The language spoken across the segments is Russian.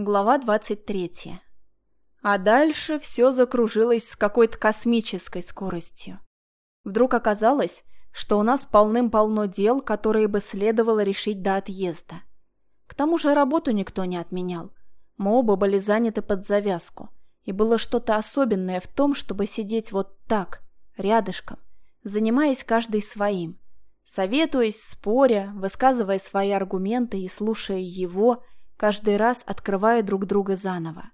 Глава 23. А дальше все закружилось с какой-то космической скоростью. Вдруг оказалось, что у нас полным-полно дел, которые бы следовало решить до отъезда. К тому же работу никто не отменял. Мы оба были заняты под завязку. И было что-то особенное в том, чтобы сидеть вот так, рядышком, занимаясь каждый своим, советуясь, споря, высказывая свои аргументы и слушая его – каждый раз открывая друг друга заново.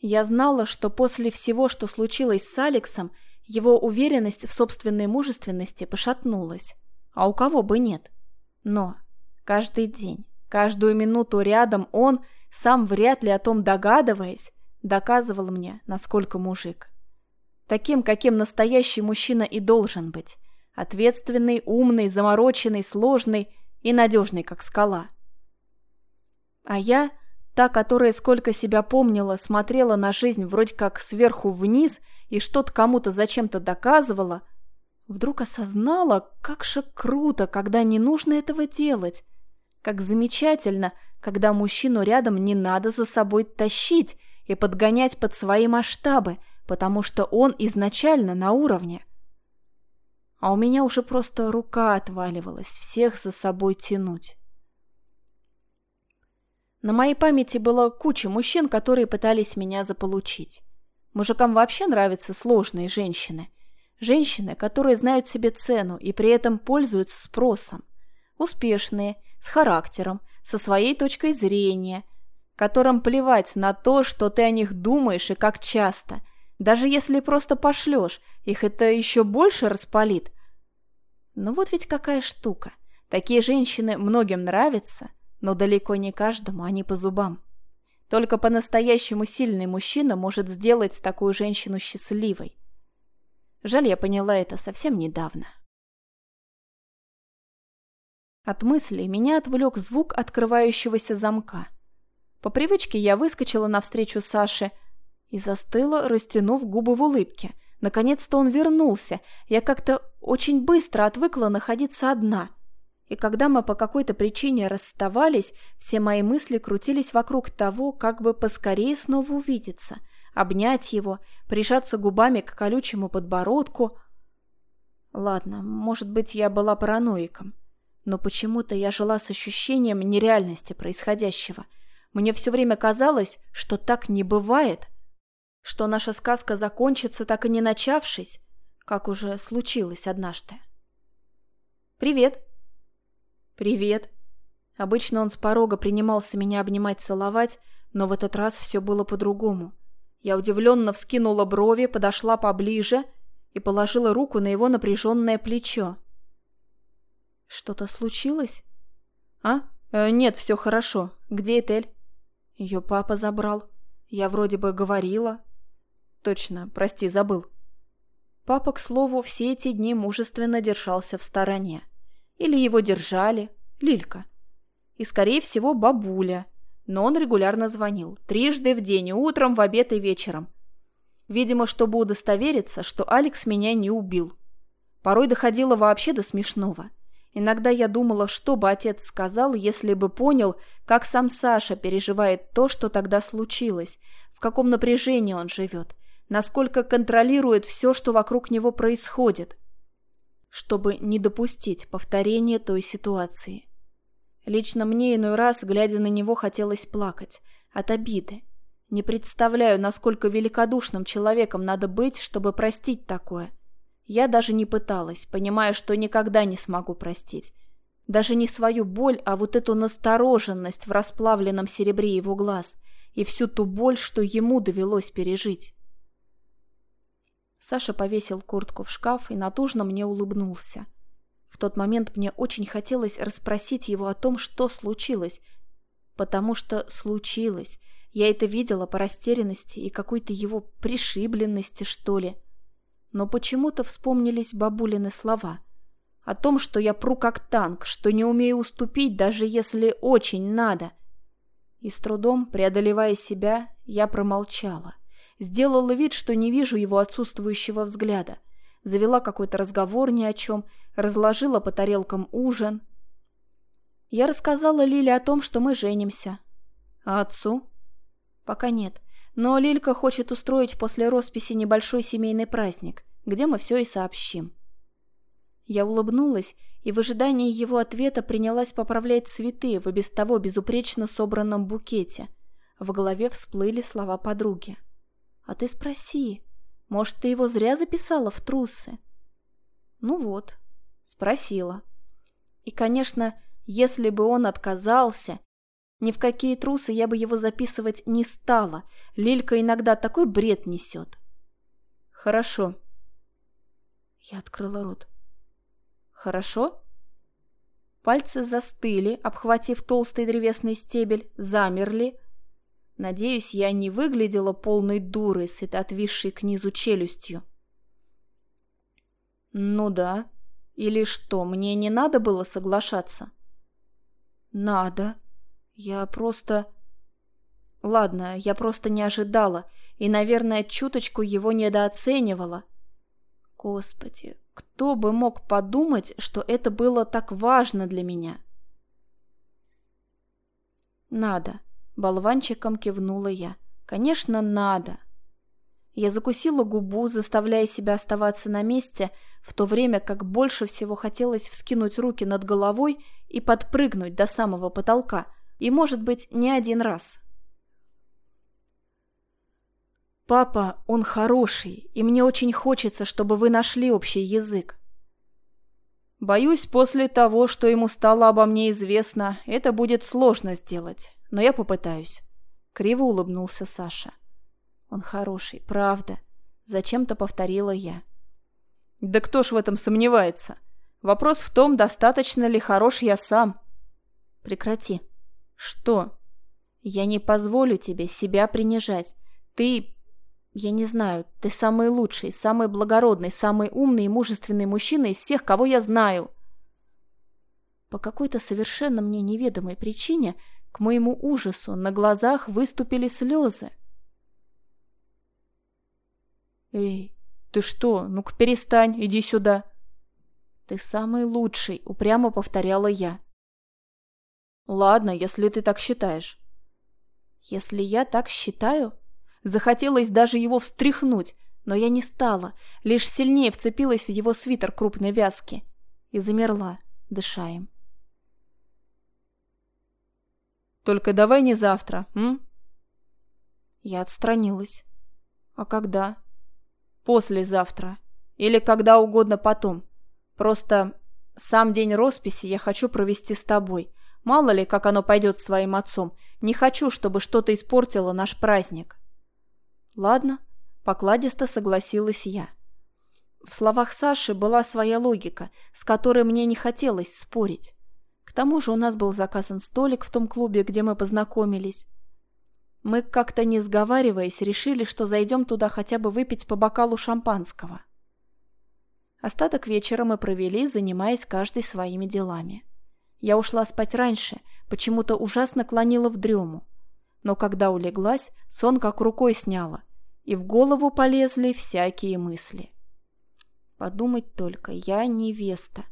Я знала, что после всего, что случилось с Алексом, его уверенность в собственной мужественности пошатнулась. А у кого бы нет? Но каждый день, каждую минуту рядом он, сам вряд ли о том догадываясь, доказывал мне, насколько мужик. Таким, каким настоящий мужчина и должен быть. Ответственный, умный, замороченный, сложный и надежный, как скала. А я, та, которая сколько себя помнила, смотрела на жизнь вроде как сверху вниз и что-то кому-то зачем-то доказывала, вдруг осознала, как же круто, когда не нужно этого делать. Как замечательно, когда мужчину рядом не надо за собой тащить и подгонять под свои масштабы, потому что он изначально на уровне а у меня уже просто рука отваливалась всех за собой тянуть. На моей памяти была куча мужчин, которые пытались меня заполучить. Мужикам вообще нравятся сложные женщины. Женщины, которые знают себе цену и при этом пользуются спросом. Успешные, с характером, со своей точкой зрения, которым плевать на то, что ты о них думаешь и как часто. Даже если просто пошлешь, их это еще больше распалит. Но вот ведь какая штука. Такие женщины многим нравятся, но далеко не каждому они по зубам. Только по-настоящему сильный мужчина может сделать такую женщину счастливой. Жаль, я поняла это совсем недавно. От мыслей меня отвлек звук открывающегося замка. По привычке я выскочила навстречу Саше и застыла, растянув губы в улыбке – Наконец-то он вернулся. Я как-то очень быстро отвыкла находиться одна. И когда мы по какой-то причине расставались, все мои мысли крутились вокруг того, как бы поскорее снова увидеться, обнять его, прижаться губами к колючему подбородку. Ладно, может быть, я была параноиком, но почему-то я жила с ощущением нереальности происходящего. Мне все время казалось, что так не бывает — что наша сказка закончится, так и не начавшись, как уже случилось однажды. «Привет!» «Привет!» Обычно он с порога принимался меня обнимать, целовать, но в этот раз все было по-другому. Я удивленно вскинула брови, подошла поближе и положила руку на его напряженное плечо. «Что-то случилось?» «А? Э, нет, все хорошо. Где Этель?» «Ее папа забрал. Я вроде бы говорила, Точно, прости, забыл. Папа, к слову, все эти дни мужественно держался в стороне. Или его держали, Лилька. И, скорее всего, бабуля. Но он регулярно звонил. Трижды в день, утром, в обед и вечером. Видимо, чтобы удостовериться, что Алекс меня не убил. Порой доходило вообще до смешного. Иногда я думала, что бы отец сказал, если бы понял, как сам Саша переживает то, что тогда случилось, в каком напряжении он живет, насколько контролирует все, что вокруг него происходит, чтобы не допустить повторения той ситуации. Лично мне иной раз, глядя на него, хотелось плакать от обиды. Не представляю, насколько великодушным человеком надо быть, чтобы простить такое. Я даже не пыталась, понимая, что никогда не смогу простить. Даже не свою боль, а вот эту настороженность в расплавленном серебре его глаз и всю ту боль, что ему довелось пережить. Саша повесил куртку в шкаф и натужно мне улыбнулся. В тот момент мне очень хотелось расспросить его о том, что случилось. Потому что случилось. Я это видела по растерянности и какой-то его пришибленности, что ли. Но почему-то вспомнились бабулины слова. О том, что я пру как танк, что не умею уступить, даже если очень надо. И с трудом, преодолевая себя, я промолчала. Сделала вид, что не вижу его отсутствующего взгляда. Завела какой-то разговор ни о чем, разложила по тарелкам ужин. Я рассказала Лиле о том, что мы женимся. А отцу? Пока нет. Но Лилька хочет устроить после росписи небольшой семейный праздник, где мы все и сообщим. Я улыбнулась и в ожидании его ответа принялась поправлять цветы в и без того безупречно собранном букете. В голове всплыли слова подруги. «А ты спроси. Может, ты его зря записала в трусы?» Ну вот, спросила. И, конечно, если бы он отказался, ни в какие трусы я бы его записывать не стала. Лилька иногда такой бред несет. Хорошо. Я открыла рот. Хорошо? Пальцы застыли, обхватив толстый древесный стебель, замерли. Надеюсь, я не выглядела полной дурой с этой отвисшей к низу челюстью. Ну да. Или что, мне не надо было соглашаться? Надо. Я просто... Ладно, я просто не ожидала и, наверное, чуточку его недооценивала. Господи, кто бы мог подумать, что это было так важно для меня? Надо. Болванчиком кивнула я. Конечно, надо. Я закусила губу, заставляя себя оставаться на месте, в то время как больше всего хотелось вскинуть руки над головой и подпрыгнуть до самого потолка – и, может быть, не один раз. «Папа, он хороший, и мне очень хочется, чтобы вы нашли общий язык». Боюсь, после того, что ему стало обо мне известно, это будет сложно сделать, но я попытаюсь. Криво улыбнулся Саша. Он хороший, правда. Зачем-то повторила я. Да кто ж в этом сомневается? Вопрос в том, достаточно ли хорош я сам. Прекрати. «Что?» «Я не позволю тебе себя принижать. Ты... Я не знаю, ты самый лучший, самый благородный, самый умный и мужественный мужчина из всех, кого я знаю». По какой-то совершенно мне неведомой причине, к моему ужасу, на глазах выступили слезы. «Эй, ты что? Ну-ка перестань, иди сюда!» «Ты самый лучший», — упрямо повторяла я. Ладно, если ты так считаешь. Если я так считаю? Захотелось даже его встряхнуть, но я не стала, лишь сильнее вцепилась в его свитер крупной вязки и замерла, дыша им. Только давай не завтра, м? Я отстранилась. А когда? Послезавтра. Или когда угодно потом. Просто сам день росписи я хочу провести с тобой, Мало ли, как оно пойдет с твоим отцом. Не хочу, чтобы что-то испортило наш праздник. Ладно, покладисто согласилась я. В словах Саши была своя логика, с которой мне не хотелось спорить. К тому же у нас был заказан столик в том клубе, где мы познакомились. Мы, как-то не сговариваясь, решили, что зайдем туда хотя бы выпить по бокалу шампанского. Остаток вечера мы провели, занимаясь каждый своими делами. Я ушла спать раньше, почему-то ужасно клонила в дрему. Но когда улеглась, сон как рукой сняла, и в голову полезли всякие мысли. Подумать только, я невеста.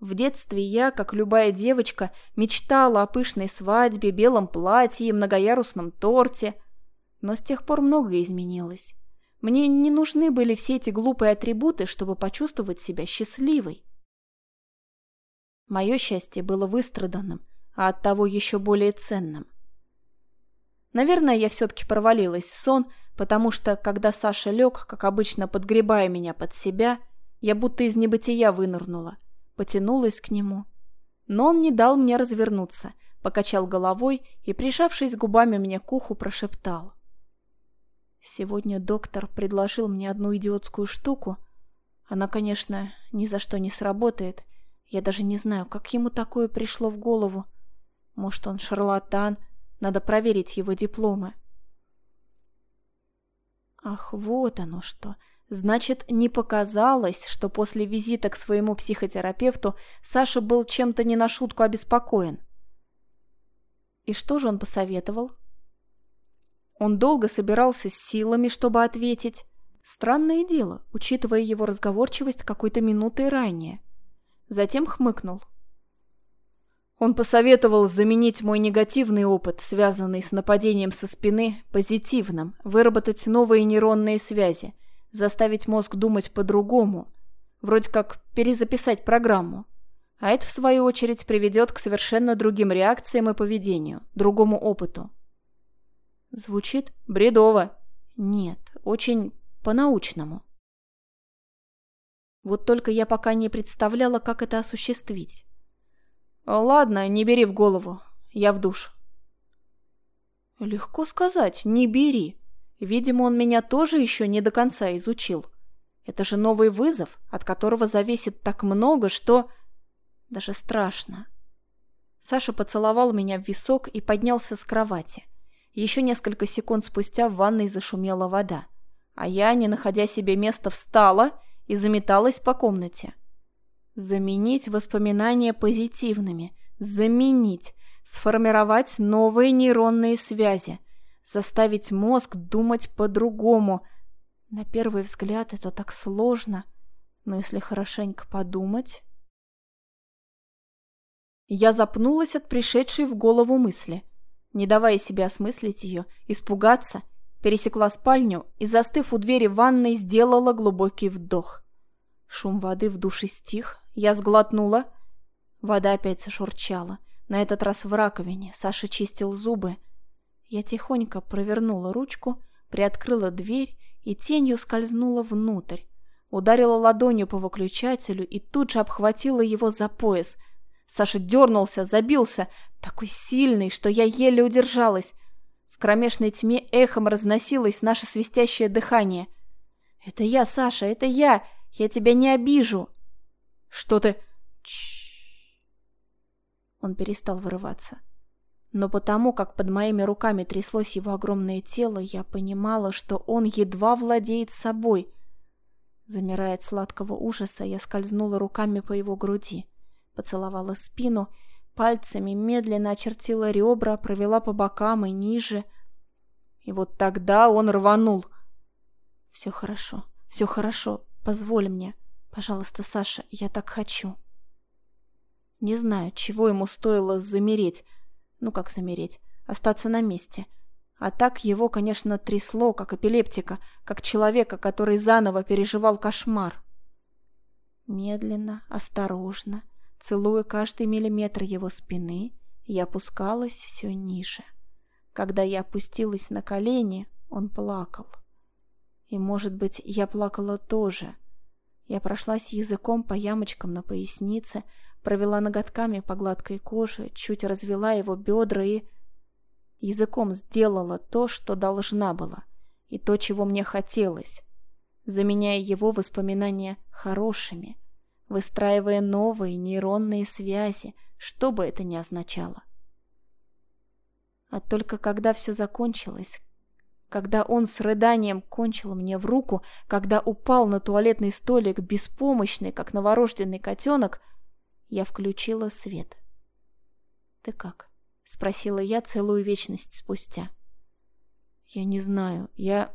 В детстве я, как любая девочка, мечтала о пышной свадьбе, белом платье, многоярусном торте. Но с тех пор многое изменилось. Мне не нужны были все эти глупые атрибуты, чтобы почувствовать себя счастливой. Мое счастье было выстраданным, а оттого еще более ценным. Наверное, я все-таки провалилась в сон, потому что, когда Саша лег, как обычно подгребая меня под себя, я будто из небытия вынырнула, потянулась к нему. Но он не дал мне развернуться, покачал головой и, прижавшись губами мне к уху, прошептал. Сегодня доктор предложил мне одну идиотскую штуку. Она, конечно, ни за что не сработает, я даже не знаю, как ему такое пришло в голову. Может, он шарлатан, надо проверить его дипломы. Ах, вот оно что. Значит, не показалось, что после визита к своему психотерапевту Саша был чем-то не на шутку обеспокоен. И что же он посоветовал? Он долго собирался с силами, чтобы ответить. Странное дело, учитывая его разговорчивость какой-то минутой ранее затем хмыкнул. Он посоветовал заменить мой негативный опыт, связанный с нападением со спины, позитивным, выработать новые нейронные связи, заставить мозг думать по-другому, вроде как перезаписать программу. А это, в свою очередь, приведет к совершенно другим реакциям и поведению, другому опыту. Звучит бредово. Нет, очень по-научному. Вот только я пока не представляла, как это осуществить. Ладно, не бери в голову. Я в душ. Легко сказать, не бери. Видимо, он меня тоже еще не до конца изучил. Это же новый вызов, от которого зависит так много, что... Даже страшно. Саша поцеловал меня в висок и поднялся с кровати. Еще несколько секунд спустя в ванной зашумела вода. А я, не находя себе места, встала и заметалась по комнате. Заменить воспоминания позитивными. Заменить. Сформировать новые нейронные связи. Заставить мозг думать по-другому. На первый взгляд это так сложно. Но если хорошенько подумать... Я запнулась от пришедшей в голову мысли. Не давая себе осмыслить ее, испугаться, пересекла спальню и, застыв у двери ванной, сделала глубокий вдох. Шум воды в душе стих, я сглотнула. Вода опять зашурчала. На этот раз в раковине. Саша чистил зубы. Я тихонько провернула ручку, приоткрыла дверь и тенью скользнула внутрь. Ударила ладонью по выключателю и тут же обхватила его за пояс. Саша дернулся, забился, такой сильный, что я еле удержалась. В кромешной тьме эхом разносилось наше свистящее дыхание. «Это я, Саша, это я! Я тебя не обижу!» Что ты... Чш. Он перестал вырываться. Но потому, как под моими руками тряслось его огромное тело, я понимала, что он едва владеет собой. Замирая от сладкого ужаса, я скользнула руками по его груди, поцеловала спину, пальцами медленно очертила ребра, провела по бокам и ниже. И вот тогда он рванул. «Все хорошо, все хорошо, позволь мне», Пожалуйста, Саша, я так хочу. Не знаю, чего ему стоило замереть. Ну как замереть? Остаться на месте. А так его, конечно, трясло, как эпилептика, как человека, который заново переживал кошмар. Медленно, осторожно, целуя каждый миллиметр его спины, я опускалась все ниже. Когда я опустилась на колени, он плакал. И, может быть, я плакала тоже — я прошлась языком по ямочкам на пояснице, провела ноготками по гладкой коже, чуть развела его бедра и... Языком сделала то, что должна была, и то, чего мне хотелось, заменяя его воспоминания хорошими, выстраивая новые нейронные связи, что бы это ни означало. А только когда все закончилось, когда он с рыданием кончил мне в руку, когда упал на туалетный столик беспомощный, как новорожденный котенок, я включила свет. «Ты как?» — спросила я целую вечность спустя. «Я не знаю. Я...»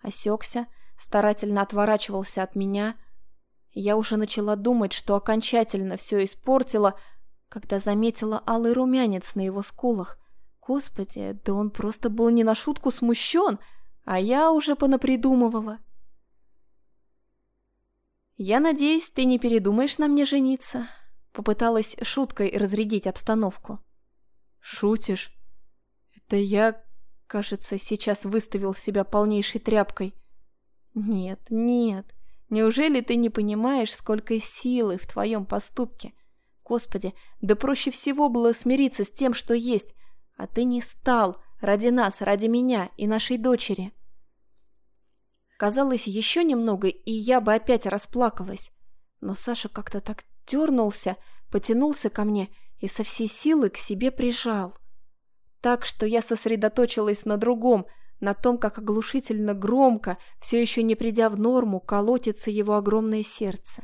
Осекся, старательно отворачивался от меня. Я уже начала думать, что окончательно все испортила, когда заметила алый румянец на его скулах, Господи, да он просто был не на шутку смущен, а я уже понапридумывала. «Я надеюсь, ты не передумаешь на мне жениться?» Попыталась шуткой разрядить обстановку. «Шутишь? Это я, кажется, сейчас выставил себя полнейшей тряпкой». «Нет, нет. Неужели ты не понимаешь, сколько силы в твоем поступке? Господи, да проще всего было смириться с тем, что есть, а ты не стал ради нас, ради меня и нашей дочери. Казалось, еще немного, и я бы опять расплакалась. Но Саша как-то так дернулся, потянулся ко мне и со всей силы к себе прижал. Так что я сосредоточилась на другом, на том, как оглушительно громко, все еще не придя в норму, колотится его огромное сердце.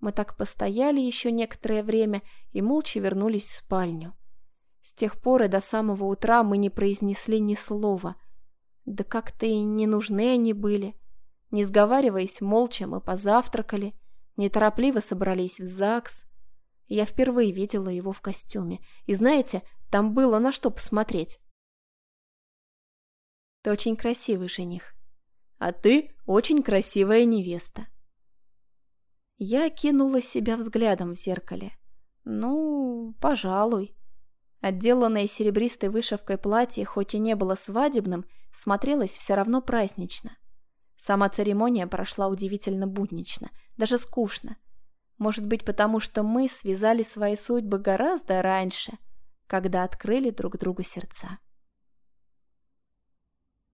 Мы так постояли еще некоторое время и молча вернулись в спальню. С тех пор и до самого утра мы не произнесли ни слова. Да как-то и не нужны они были. Не сговариваясь, молча мы позавтракали, неторопливо собрались в ЗАГС. Я впервые видела его в костюме. И знаете, там было на что посмотреть. Ты очень красивый жених. А ты очень красивая невеста. Я кинула себя взглядом в зеркале. Ну, пожалуй. Отделанное серебристой вышивкой платье, хоть и не было свадебным, смотрелось все равно празднично. Сама церемония прошла удивительно буднично, даже скучно. Может быть, потому что мы связали свои судьбы гораздо раньше, когда открыли друг другу сердца.